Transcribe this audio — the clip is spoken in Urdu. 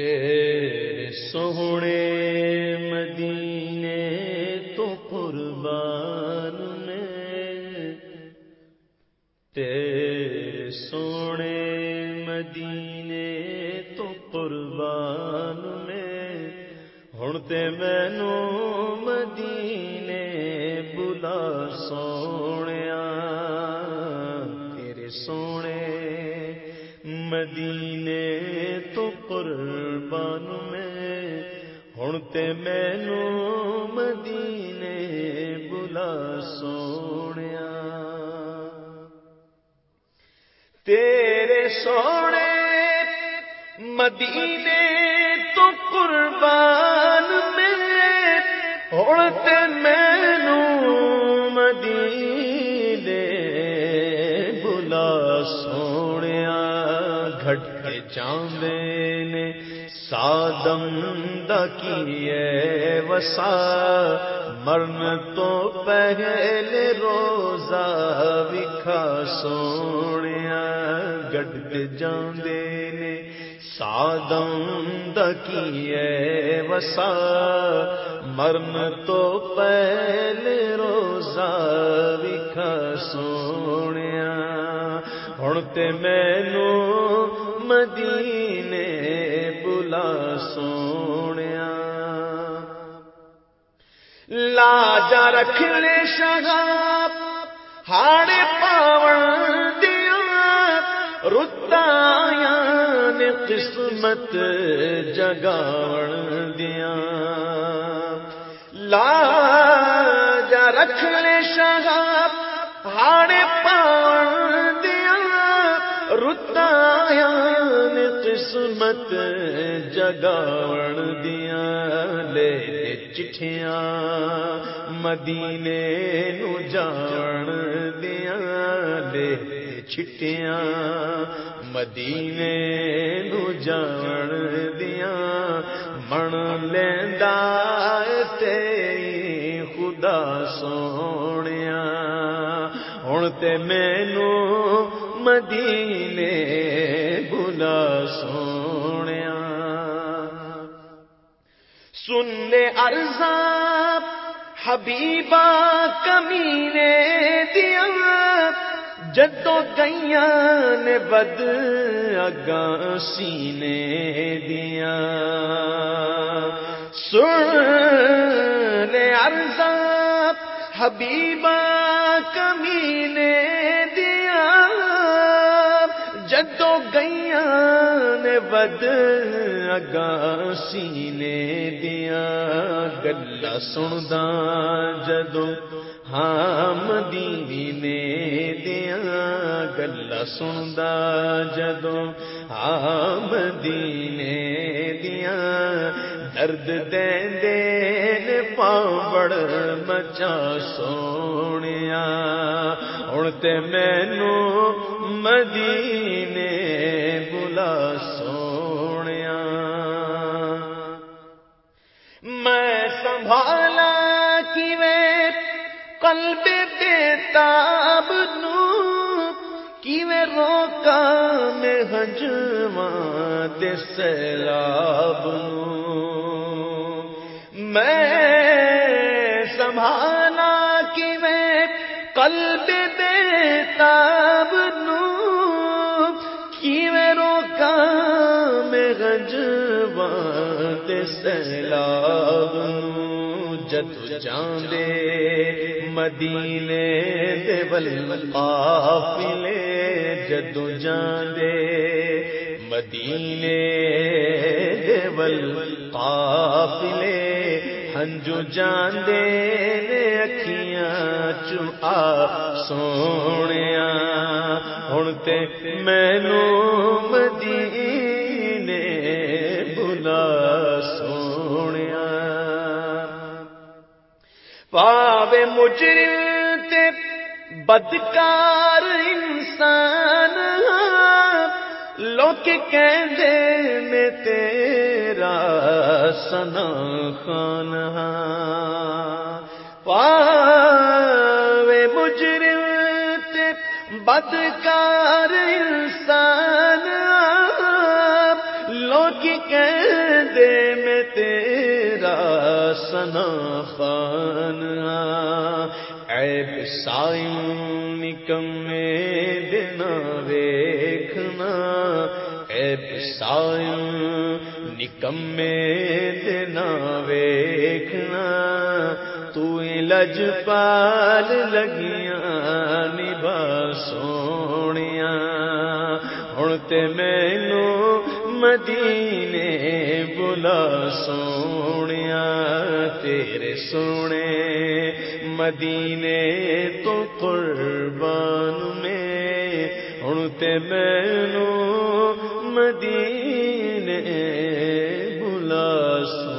تیرے سونے مدینے تو قربان میں تیرے سونے مدینے تو قربان میں ہوں ہڑتے مینو مدینے بلا سونے تیرے سونے مدینے تو قربان ہوں تے مینو مدینے بلا سونے تیرے سونے مدینے تو قربان میں ہوں تے مینو مدینے بلا سونے گھٹ کے چاندے نے سادم دکیے وسا مرن تو پہلے روزہ وکھا سونے گڈ جاندے نے۔ سادم وسا مرن تو پہلے روزہ وکھا سونے ہوں تے مینو مدینے بلا سونے لاجا رکھ لے شہاب۔ ہاڑے پاون دیا رتایا نے قسمت جگاون دیا لاجا رکھ لے شہاب، ہاڑے پاون دیا رتایا نے قسمت جگاون دیا لے چٹھیاں مدینے نو جان دیا لے چٹیاں مدینے نو جان دیا من لیندا تیری خدا سونے ہوں تے مینو مدینے بلا سونے سن لے ارزاب حبیبا کمینے دیا جدو گئیا نے بد اگاں سینے دیا سن لے ارزاب حبیبا کمینے نے ود اگاں سینے دیا گلا سندا جدو ہاں مدینے دیا گلا سندا جدو ہاں مدینے دیا درد دے دے پاوڑ مچا سونے ہوں تے مینو مدینے سونے میں سنبھالا کی میں قلب بیتاب نو کی میں روکا میں ہجواں سیلاب نو میں سنبھالا کی میں قلب بیتاب نو سیلاب جد جاندے، مدینے دے بل قافلے جد جاندے، مدینے دے بل قافلے ہنجو جاندے نے اکھیاں چا سونے ہوں تے مینو پاوے مجرم تے بدکار انسان لوگ کہندے میں تیرا سنا خان پاوے مجرم تے بدکار انسان سنا خان عیب سائن نکمے دنا ویکھنا۔ عیب سائن نکمے دنا ویکھنا۔ تو لج پال لگیاں نبا سونیاں۔ ہوں تے مینو مدینے بلا سونے تیرے سونے، مدینے تو قربان میں۔ ہوں تے مینو مدینے بلا سونے